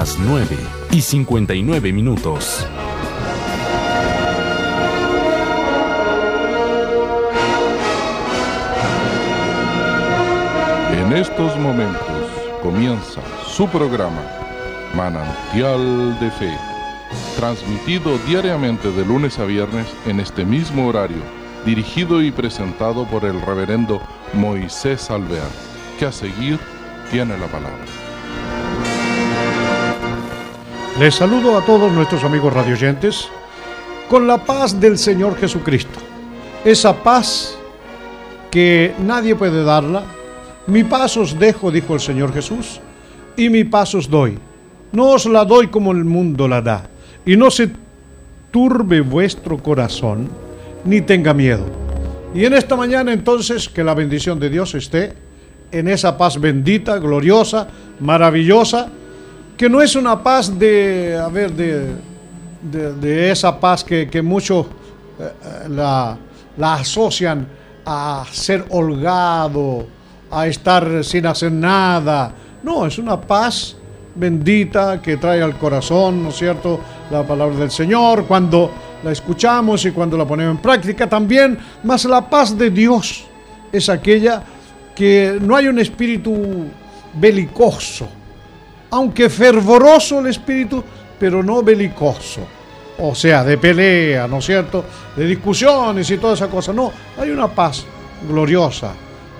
las 9 y 59 minutos. En estos momentos comienza su programa Manantial de Fe, transmitido diariamente de lunes a viernes en este mismo horario, dirigido y presentado por el reverendo Moisés Alvear, que a seguir tiene la palabra. Les saludo a todos nuestros amigos radioyentes con la paz del Señor Jesucristo. Esa paz que nadie puede darla. Mi paz os dejo, dijo el Señor Jesús, y mi paz os doy. No os la doy como el mundo la da. Y no se turbe vuestro corazón, ni tenga miedo. Y en esta mañana entonces que la bendición de Dios esté en esa paz bendita, gloriosa, maravillosa, que no es una paz de, a ver, de, de, esa paz que, que muchos eh, eh, la, la asocian a ser holgado, a estar sin hacer nada. No, es una paz bendita que trae al corazón, ¿no es cierto?, la palabra del Señor, cuando la escuchamos y cuando la ponemos en práctica también, más la paz de Dios es aquella que no hay un espíritu belicoso, aunque fervoroso el espíritu, pero no belicoso. O sea, de pelea, ¿no es cierto? De discusiones y toda esa cosa. No, hay una paz gloriosa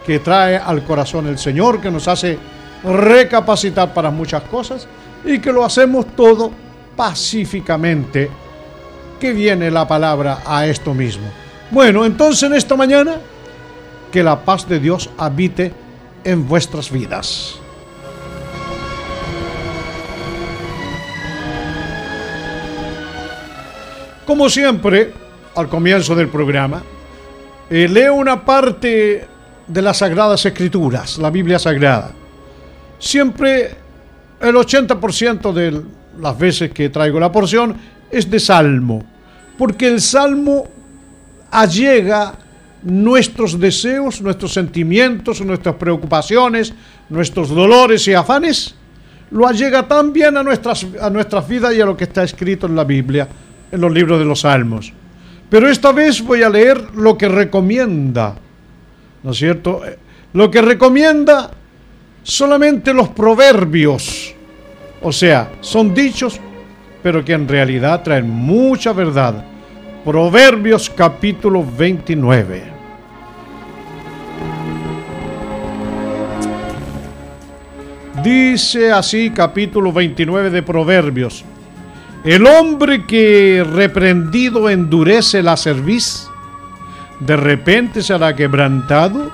que trae al corazón el Señor, que nos hace recapacitar para muchas cosas y que lo hacemos todo pacíficamente, que viene la palabra a esto mismo. Bueno, entonces en esta mañana, que la paz de Dios habite en vuestras vidas. Como siempre, al comienzo del programa, eh, leo una parte de las Sagradas Escrituras, la Biblia Sagrada. Siempre el 80% de las veces que traigo la porción es de Salmo, porque el Salmo allega nuestros deseos, nuestros sentimientos, nuestras preocupaciones, nuestros dolores y afanes, lo allega también a nuestras, a nuestras vidas y a lo que está escrito en la Biblia en los libros de los Salmos. Pero esta vez voy a leer lo que recomienda, ¿no es cierto? Eh, lo que recomienda solamente los proverbios. O sea, son dichos, pero que en realidad traen mucha verdad. Proverbios capítulo 29. Dice así capítulo 29 de Proverbios. El hombre que reprendido endurece la cerviz, de repente será quebrantado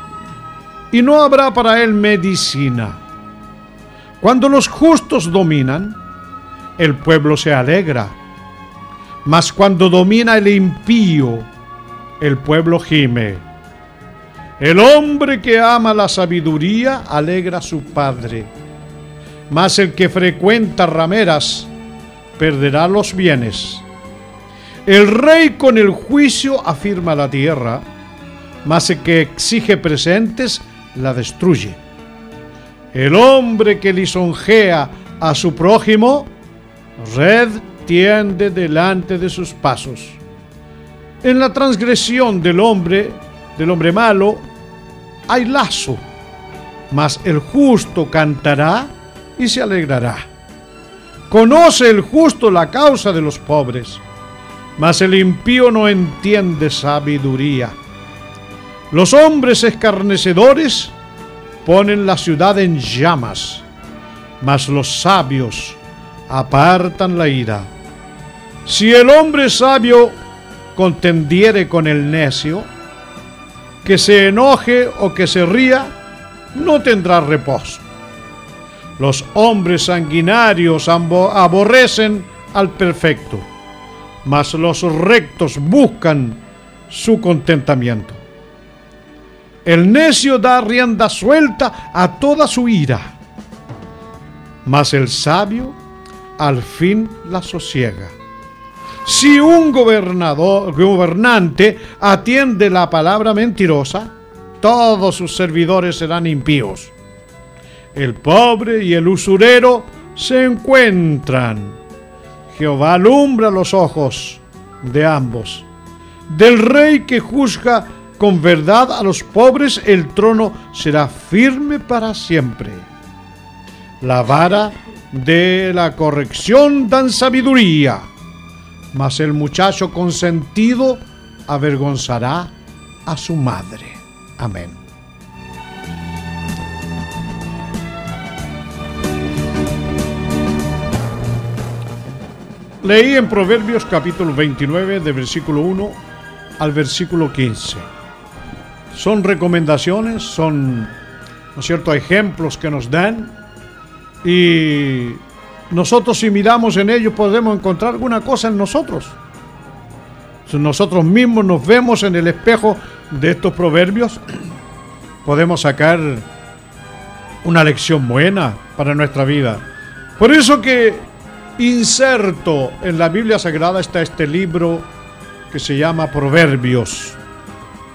y no habrá para él medicina. Cuando los justos dominan, el pueblo se alegra, mas cuando domina el impío, el pueblo gime. El hombre que ama la sabiduría alegra a su padre, mas el que frecuenta rameras, perderá los bienes. El rey con el juicio afirma la tierra, mas el que exige presentes la destruye. El hombre que lisonjea a su prójimo, red tiende delante de sus pasos. En la transgresión del hombre, del hombre malo, hay lazo, mas el justo cantará y se alegrará. Conoce el justo la causa de los pobres, mas el impío no entiende sabiduría. Los hombres escarnecedores ponen la ciudad en llamas, mas los sabios apartan la ira. Si el hombre sabio contendiere con el necio, que se enoje o que se ría, no tendrá reposo. Los hombres sanguinarios aborrecen al perfecto, mas los rectos buscan su contentamiento. El necio da rienda suelta a toda su ira, mas el sabio al fin la sosiega. Si un gobernador, gobernante atiende la palabra mentirosa, todos sus servidores serán impíos el pobre y el usurero se encuentran. Jehová alumbra los ojos de ambos. Del rey que juzga con verdad a los pobres, el trono será firme para siempre. La vara de la corrección dan sabiduría, mas el muchacho consentido avergonzará a su madre. Amén. Leí en Proverbios capítulo 29 de versículo 1 al versículo 15. Son recomendaciones, son, ¿no es cierto?, ejemplos que nos dan y nosotros si miramos en ellos podemos encontrar alguna cosa en nosotros. Si nosotros mismos nos vemos en el espejo de estos proverbios, podemos sacar una lección buena para nuestra vida. Por eso que inserto en la Biblia Sagrada está este libro que se llama Proverbios.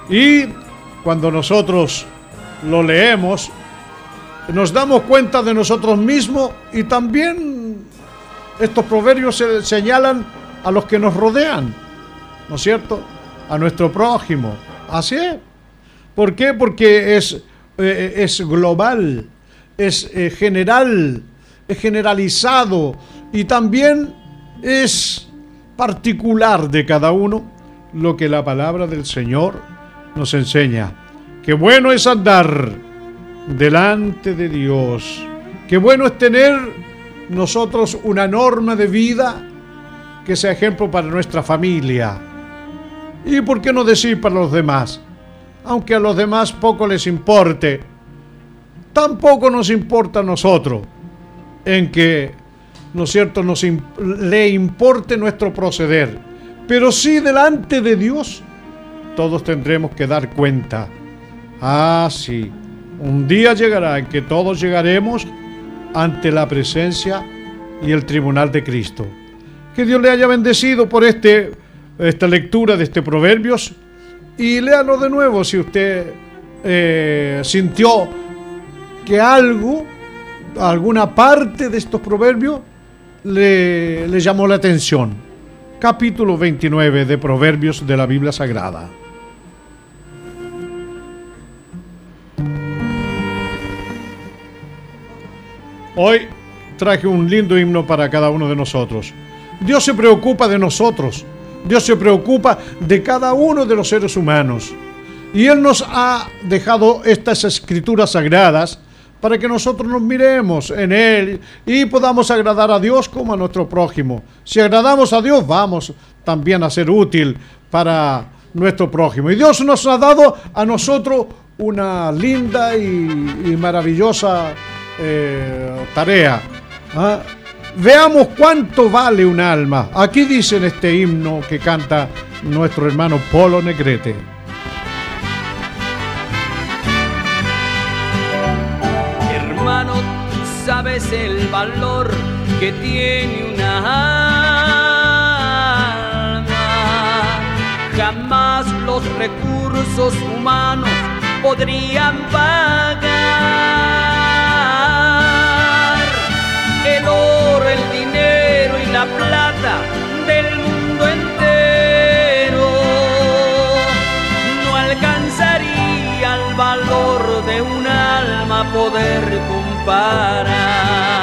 Y cuando nosotros lo leemos, nos damos cuenta de nosotros mismos y también estos proverbios se señalan a los que nos rodean, ¿no es cierto? A nuestro prójimo. Así es. ¿Por qué? Porque es, eh, es global, es eh, general, es generalizado y también es particular de cada uno lo que la palabra del Señor nos enseña. Qué bueno es andar delante de Dios. Qué bueno es tener nosotros una norma de vida que sea ejemplo para nuestra familia. Y por qué no decir para los demás, aunque a los demás poco les importe, tampoco nos importa a nosotros en que, ¿no es cierto?, nos le importe nuestro proceder. Pero sí delante de Dios, todos tendremos que dar cuenta. Ah, sí un día llegará en que todos llegaremos ante la presencia y el tribunal de Cristo. Que Dios le haya bendecido por este, esta lectura de este Proverbios y léalo de nuevo si usted eh, sintió que algo, alguna parte de estos proverbios le, le llamó la atención. Capítulo 29 de Proverbios de la Biblia Sagrada. Hoy traje un lindo himno para cada uno de nosotros. Dios se preocupa de nosotros. Dios se preocupa de cada uno de los seres humanos. Y Él nos ha dejado estas escrituras sagradas para que nosotros nos miremos en Él y podamos agradar a Dios como a nuestro prójimo. Si agradamos a Dios, vamos también a ser útil para nuestro prójimo. Y Dios nos ha dado a nosotros una linda y, maravillosa eh, tarea. ¿ah? Veamos cuánto vale un alma. Aquí dice en este himno que canta nuestro hermano Polo Negrete. Sabes el valor que tiene una alma. Jamás los recursos humanos podrían pagar el oro, el dinero y la plata del mundo entero no alcanzaría el valor de un alma poder comparar.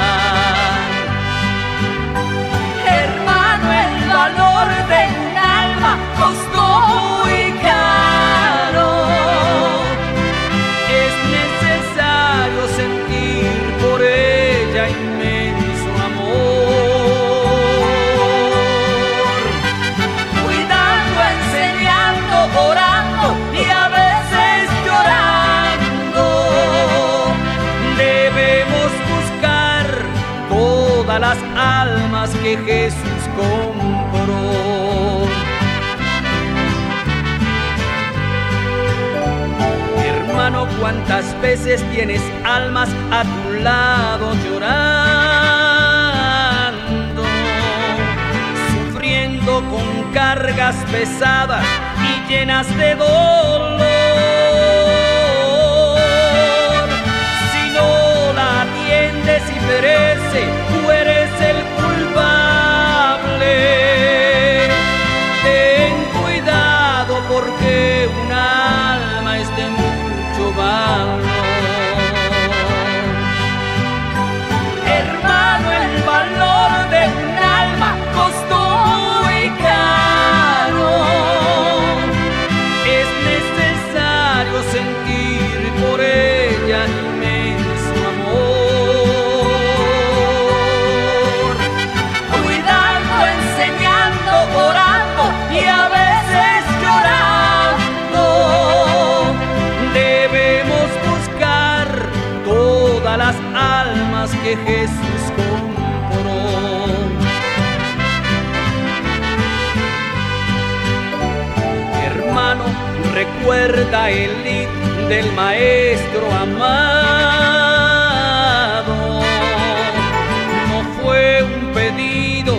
Tienes almas a tu lado llorando, sufriendo con cargas pesadas y llenas de dolor. Si no la atiendes y perece, recuerda el lead del maestro amado. No fue un pedido,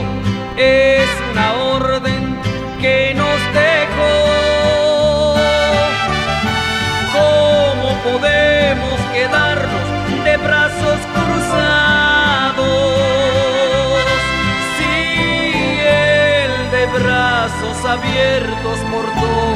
es una orden que nos dejó. ¿Cómo podemos quedarnos de brazos cruzados? Si Él de brazos abiertos por todos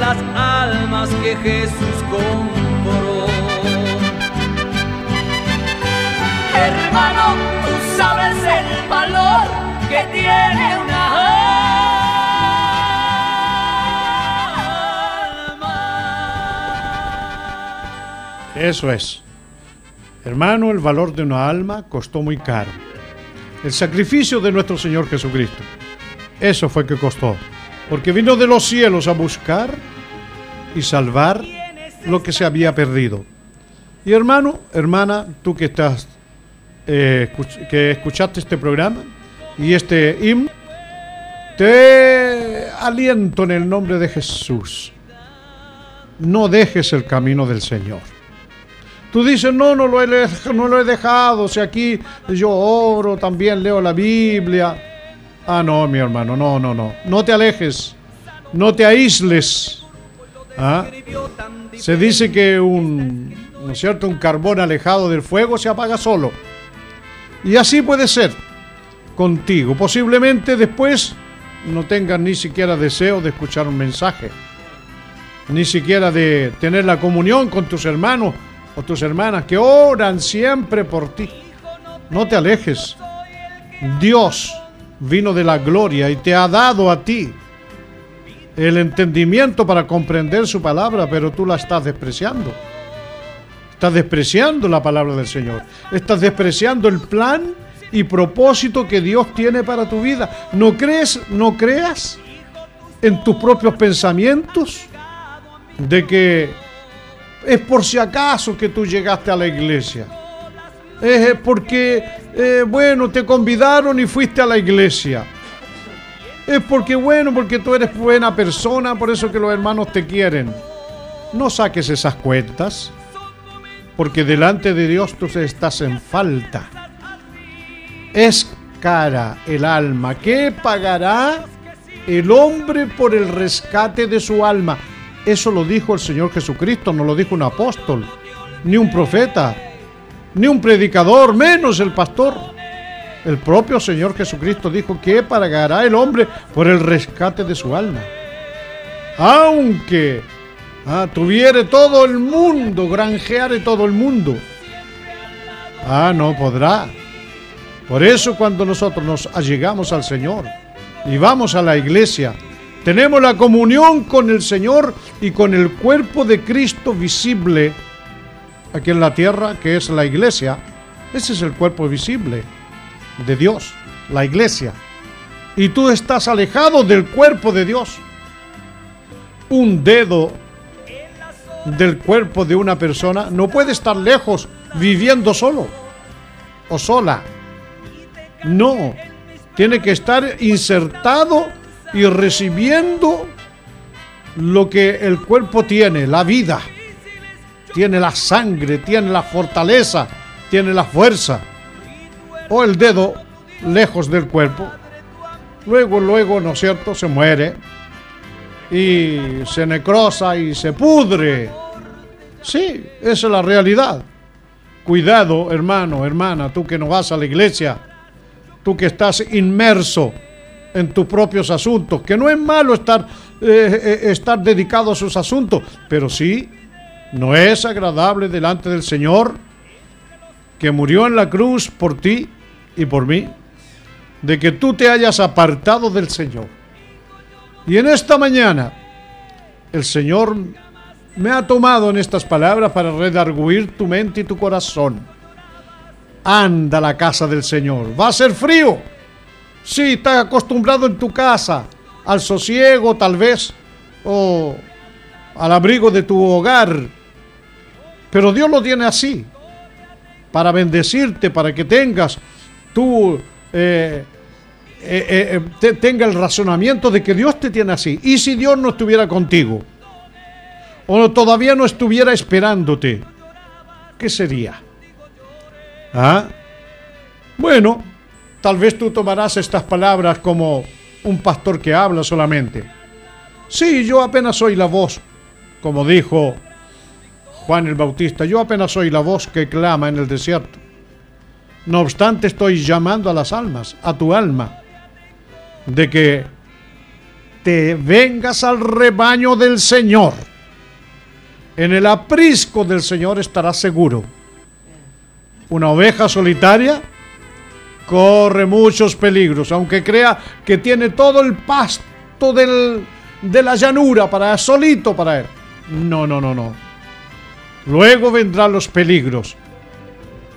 las almas que Jesús compró. Hermano, tú sabes el valor que tiene una alma. Eso es. Hermano, el valor de una alma costó muy caro. El sacrificio de nuestro Señor Jesucristo. Eso fue que costó. Porque vino de los cielos a buscar y salvar lo que se había perdido. Y hermano, hermana, tú que estás, eh, que escuchaste este programa y este himno, te aliento en el nombre de Jesús. No dejes el camino del Señor. Tú dices, no, no lo he, no lo he dejado. Si aquí yo oro, también leo la Biblia. Ah, no, mi hermano, no, no, no. No te alejes. No te aísles. ¿Ah? Se dice que un, ¿no es cierto? un carbón alejado del fuego se apaga solo. Y así puede ser contigo. Posiblemente después no tengas ni siquiera deseo de escuchar un mensaje. Ni siquiera de tener la comunión con tus hermanos o tus hermanas que oran siempre por ti. No te alejes. Dios vino de la gloria y te ha dado a ti el entendimiento para comprender su palabra, pero tú la estás despreciando. Estás despreciando la palabra del Señor. Estás despreciando el plan y propósito que Dios tiene para tu vida. ¿No crees, no creas en tus propios pensamientos de que es por si acaso que tú llegaste a la iglesia? Es porque, eh, bueno, te convidaron y fuiste a la iglesia. Es porque, bueno, porque tú eres buena persona, por eso que los hermanos te quieren. No saques esas cuentas, porque delante de Dios tú estás en falta. Es cara el alma. ¿Qué pagará el hombre por el rescate de su alma? Eso lo dijo el Señor Jesucristo, no lo dijo un apóstol, ni un profeta, ni un predicador, menos el pastor. El propio Señor Jesucristo dijo que pagará el hombre por el rescate de su alma. Aunque ah, tuviere todo el mundo, granjeare todo el mundo. Ah, no podrá. Por eso cuando nosotros nos allegamos al Señor y vamos a la iglesia, tenemos la comunión con el Señor y con el cuerpo de Cristo visible aquí en la tierra, que es la iglesia. Ese es el cuerpo visible de Dios, la iglesia. Y tú estás alejado del cuerpo de Dios. Un dedo del cuerpo de una persona no puede estar lejos viviendo solo o sola. No, tiene que estar insertado y recibiendo lo que el cuerpo tiene, la vida. Tiene la sangre, tiene la fortaleza, tiene la fuerza. O el dedo lejos del cuerpo. Luego, luego, ¿no es cierto? Se muere. Y se necrosa y se pudre. Sí, esa es la realidad. Cuidado, hermano, hermana, tú que no vas a la iglesia, tú que estás inmerso en tus propios asuntos, que no es malo estar, eh, eh, estar dedicado a sus asuntos, pero sí No es agradable delante del Señor que murió en la cruz por ti y por mí, de que tú te hayas apartado del Señor. Y en esta mañana el Señor me ha tomado en estas palabras para redarguir tu mente y tu corazón. Anda a la casa del Señor. Va a ser frío. Sí, estás acostumbrado en tu casa al sosiego tal vez o al abrigo de tu hogar. Pero Dios lo tiene así para bendecirte, para que tengas tú, eh, eh, eh, tenga el razonamiento de que Dios te tiene así. ¿Y si Dios no estuviera contigo? ¿O todavía no estuviera esperándote? ¿Qué sería? ¿Ah? Bueno, tal vez tú tomarás estas palabras como un pastor que habla solamente. Sí, yo apenas soy la voz, como dijo Juan el Bautista, yo apenas soy la voz que clama en el desierto. No obstante, estoy llamando a las almas, a tu alma, de que te vengas al rebaño del Señor. En el aprisco del Señor estarás seguro. Una oveja solitaria corre muchos peligros, aunque crea que tiene todo el pasto de la llanura para solito para él. No, no, no, no. Luego vendrán los peligros.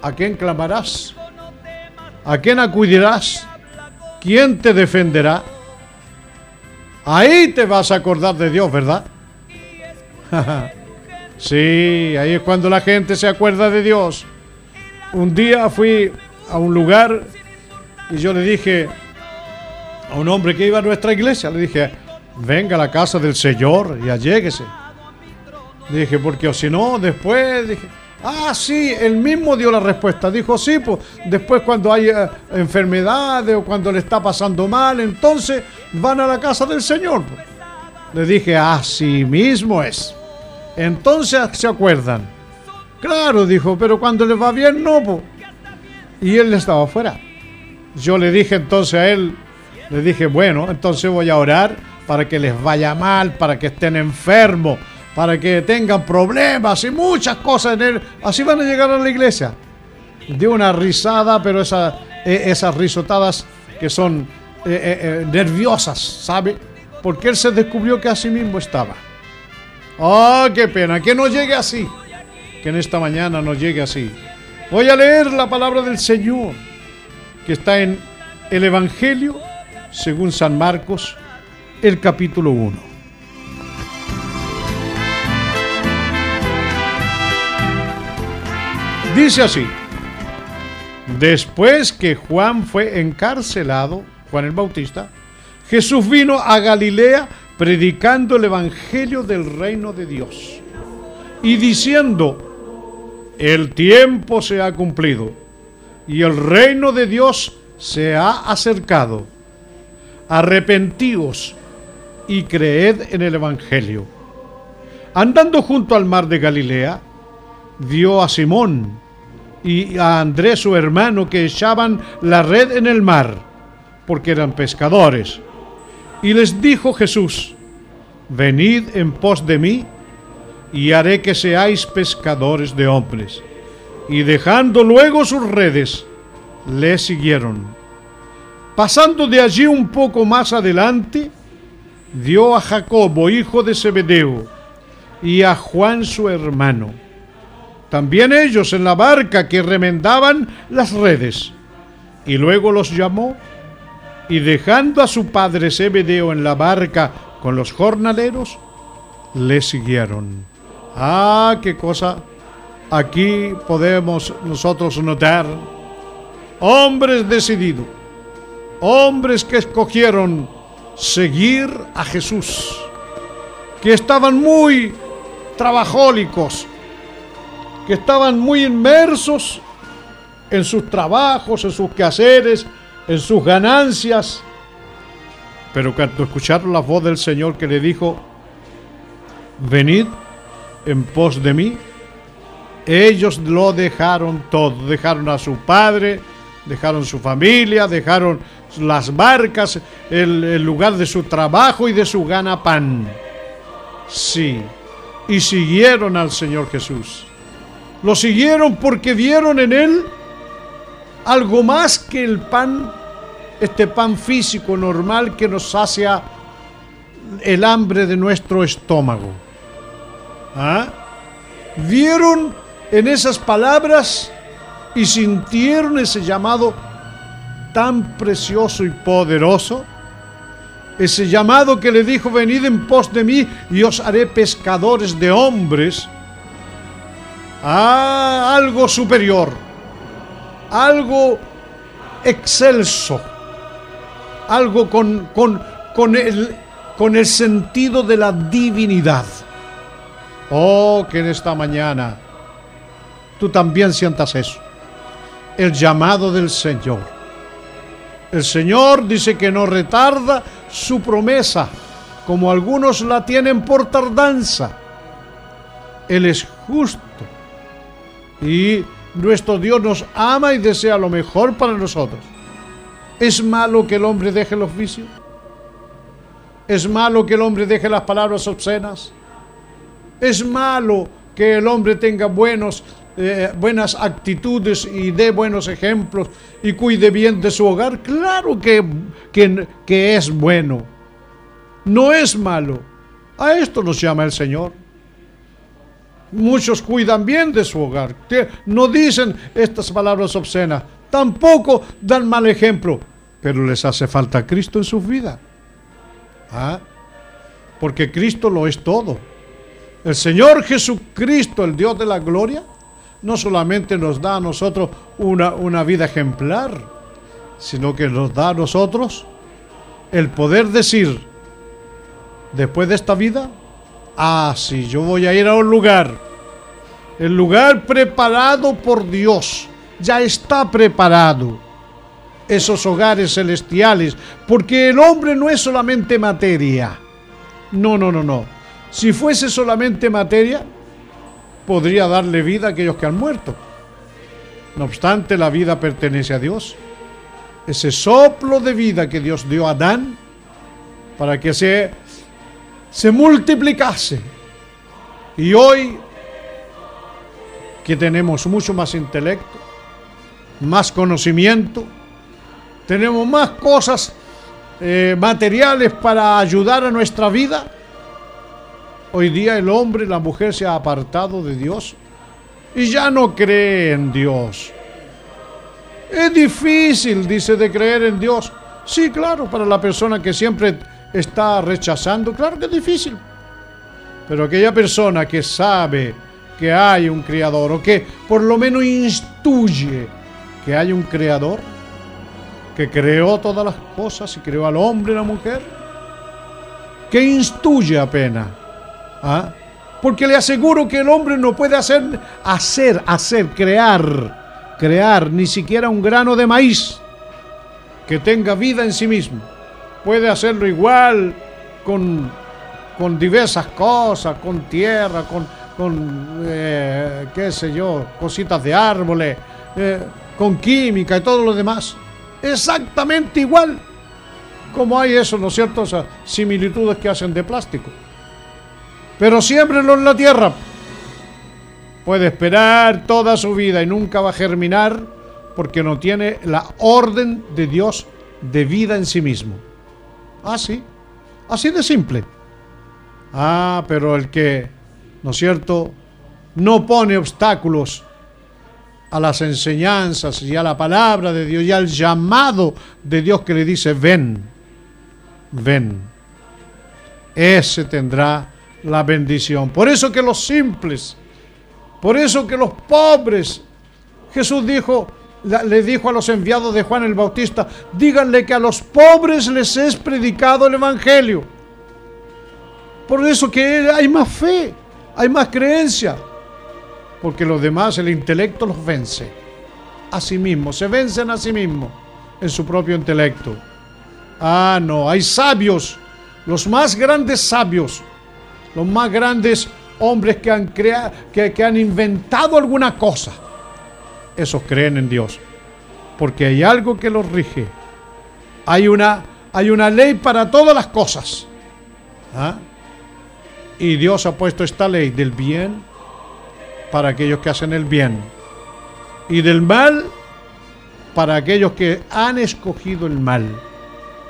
¿A quién clamarás? ¿A quién acudirás? ¿Quién te defenderá? Ahí te vas a acordar de Dios, ¿verdad? sí, ahí es cuando la gente se acuerda de Dios. Un día fui a un lugar y yo le dije a un hombre que iba a nuestra iglesia, le dije, venga a la casa del Señor y alléguese. Dije, porque o si no, después dije, ah, sí, él mismo dio la respuesta. Dijo, sí, pues después cuando hay eh, enfermedades o cuando le está pasando mal, entonces van a la casa del Señor. pues. Le dije, así mismo es. Entonces se acuerdan. Claro, dijo, pero cuando les va bien, no, pues. Y él estaba afuera. Yo le dije entonces a él, le dije, bueno, entonces voy a orar para que les vaya mal, para que estén enfermos, para que tengan problemas y muchas cosas en él. Así van a llegar a la iglesia. Dio una risada, pero esa, eh, esas risotadas que son eh, eh, nerviosas, ¿sabe? Porque él se descubrió que así mismo estaba. ¡Oh, qué pena! Que no llegue así. Que en esta mañana no llegue así. Voy a leer la palabra del Señor, que está en el Evangelio, según San Marcos, el capítulo 1. Dice así, después que Juan fue encarcelado, Juan el Bautista, Jesús vino a Galilea predicando el Evangelio del reino de Dios y diciendo, el tiempo se ha cumplido y el reino de Dios se ha acercado. Arrepentíos y creed en el Evangelio. Andando junto al mar de Galilea, vio a Simón y a Andrés su hermano que echaban la red en el mar, porque eran pescadores. Y les dijo Jesús, venid en pos de mí, y haré que seáis pescadores de hombres. Y dejando luego sus redes, le siguieron. Pasando de allí un poco más adelante, dio a Jacobo, hijo de Zebedeo, y a Juan su hermano. También ellos en la barca que remendaban las redes. Y luego los llamó, y dejando a su padre Zebedeo en la barca con los jornaleros, le siguieron. Ah, qué cosa. Aquí podemos nosotros notar hombres decididos, hombres que escogieron seguir a Jesús, que estaban muy trabajólicos, que estaban muy inmersos en sus trabajos, en sus quehaceres, en sus ganancias. Pero cuando escucharon la voz del Señor que le dijo, venid en pos de mí, ellos lo dejaron todo, dejaron a su padre, dejaron su familia, dejaron las barcas, el, el lugar de su trabajo y de su gana pan. Sí, y siguieron al Señor Jesús. Lo siguieron porque vieron en Él algo más que el pan, este pan físico normal que nos sacia el hambre de nuestro estómago. ¿Ah? Vieron en esas palabras y sintieron ese llamado tan precioso y poderoso. Ese llamado que le dijo, venid en pos de mí y os haré pescadores de hombres. Ah, algo superior, algo excelso, algo con, con, con, el, con el sentido de la divinidad. Oh, que en esta mañana tú también sientas eso. El llamado del Señor. El Señor dice que no retarda su promesa, como algunos la tienen por tardanza. Él es justo. Y nuestro Dios nos ama y desea lo mejor para nosotros. ¿Es malo que el hombre deje los vicios? ¿Es malo que el hombre deje las palabras obscenas? ¿Es malo que el hombre tenga buenos, eh, buenas actitudes y dé buenos ejemplos y cuide bien de su hogar? Claro que, que es bueno. No es malo. A esto nos llama el Señor. Muchos cuidan bien de su hogar. No dicen estas palabras obscenas. Tampoco dan mal ejemplo. Pero les hace falta Cristo en su vida. ¿Ah? Porque Cristo lo es todo. El Señor Jesucristo, el Dios de la gloria, no solamente nos da a nosotros una, una vida ejemplar, sino que nos da a nosotros el poder decir, después de esta vida, Ah, sí, yo voy a ir a un lugar. El lugar preparado por Dios. Ya está preparado. Esos hogares celestiales. Porque el hombre no es solamente materia. No, no, no, no. Si fuese solamente materia, podría darle vida a aquellos que han muerto. No obstante, la vida pertenece a Dios. Ese soplo de vida que Dios dio a Adán para que se se multiplicase. Y hoy que tenemos mucho más intelecto, más conocimiento, tenemos más cosas eh, materiales para ayudar a nuestra vida, hoy día el hombre y la mujer se ha apartado de Dios y ya no cree en Dios. Es difícil, dice, de creer en Dios. Sí, claro, para la persona que siempre está rechazando, claro que es difícil. Pero aquella persona que sabe que hay un creador o que por lo menos instruye que hay un creador que creó todas las cosas y creó al hombre y la mujer, que instruye apenas. ¿ah? Porque le aseguro que el hombre no puede hacer, hacer, hacer, crear, crear ni siquiera un grano de maíz que tenga vida en sí mismo puede hacerlo igual con, con diversas cosas, con tierra, con, con eh, qué sé yo, cositas de árboles, eh, con química y todo lo demás. Exactamente igual como hay eso, ¿no es cierto? Esas similitudes que hacen de plástico. Pero siembrelo en la tierra. Puede esperar toda su vida y nunca va a germinar porque no tiene la orden de Dios de vida en sí mismo. Ah, sí. Así de simple. Ah, pero el que, ¿no es cierto?, no pone obstáculos a las enseñanzas y a la palabra de Dios y al llamado de Dios que le dice, ven, ven. Ese tendrá la bendición. Por eso que los simples, por eso que los pobres, Jesús dijo, le dijo a los enviados de Juan el Bautista, díganle que a los pobres les es predicado el Evangelio. Por eso que hay más fe, hay más creencia, porque los demás el intelecto los vence a sí mismos, se vencen a sí mismos en su propio intelecto. Ah, no, hay sabios, los más grandes sabios, los más grandes hombres que han, que, que han inventado alguna cosa esos creen en Dios. Porque hay algo que los rige. Hay una, hay una ley para todas las cosas. ¿Ah? Y Dios ha puesto esta ley del bien para aquellos que hacen el bien. Y del mal para aquellos que han escogido el mal.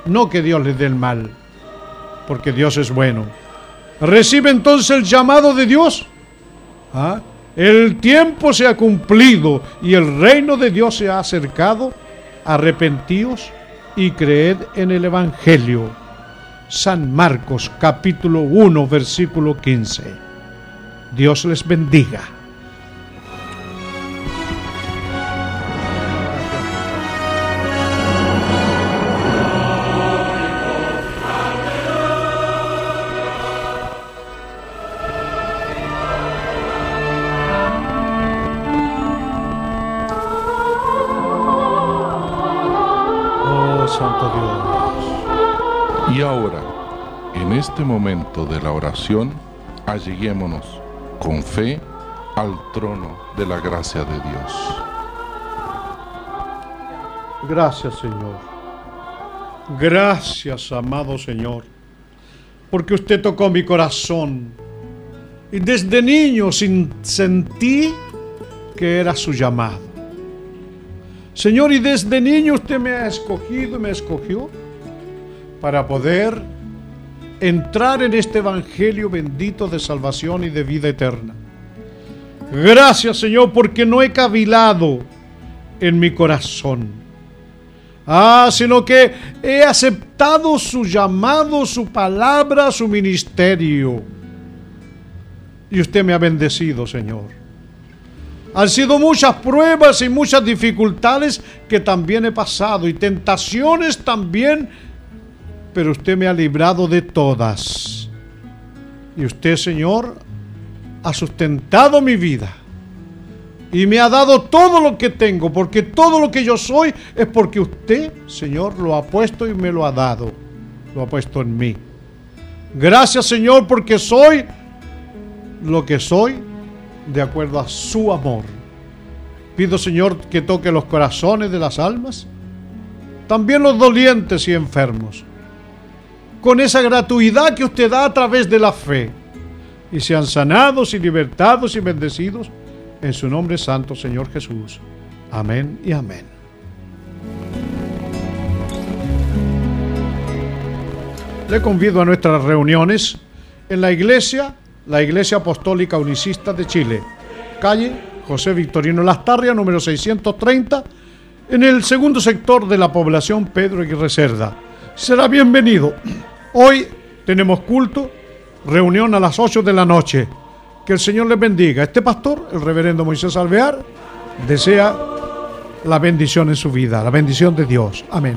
No que Dios les dé el mal, porque Dios es bueno. Recibe entonces el llamado de Dios. ¿Ah? El tiempo se ha cumplido y el reino de Dios se ha acercado. Arrepentíos y creed en el Evangelio. San Marcos capítulo 1 versículo 15. Dios les bendiga. Momento de la oración, alleguémonos con fe al trono de la gracia de Dios. Gracias, Señor. Gracias, amado Señor, porque usted tocó mi corazón. Y desde niño sentí que era su llamado. Señor, y desde niño usted me ha escogido y me escogió para poder entrar en este evangelio bendito de salvación y de vida eterna. Gracias, Señor, porque no he cavilado en mi corazón. Ah, sino que he aceptado su llamado, su palabra, su ministerio. Y usted me ha bendecido, Señor. Han sido muchas pruebas y muchas dificultades que también he pasado y tentaciones también, pero usted me ha librado de todas. Y usted, Señor, ha sustentado mi vida y me ha dado todo lo que tengo, porque todo lo que yo soy es porque usted, Señor, lo ha puesto y me lo ha dado, lo ha puesto en mí. Gracias, Señor, porque soy lo que soy de acuerdo a su amor. Pido, Señor, que toque los corazones de las almas, también los dolientes y enfermos, con esa gratuidad que usted da a través de la fe, y sean sanados y libertados y bendecidos en su nombre santo, Señor Jesús. Amén y amén. Le convido a nuestras reuniones en la iglesia, la Iglesia Apostólica Unicista de Chile, calle José Victorino Lastarria, número 630, en el segundo sector de la población Pedro Aguirre Cerda. Será bienvenido. Hoy tenemos culto, reunión a las 8 de la noche. Que el Señor les bendiga. Este pastor, el reverendo Moisés Alvear, desea la bendición en su vida, la bendición de Dios. Amén.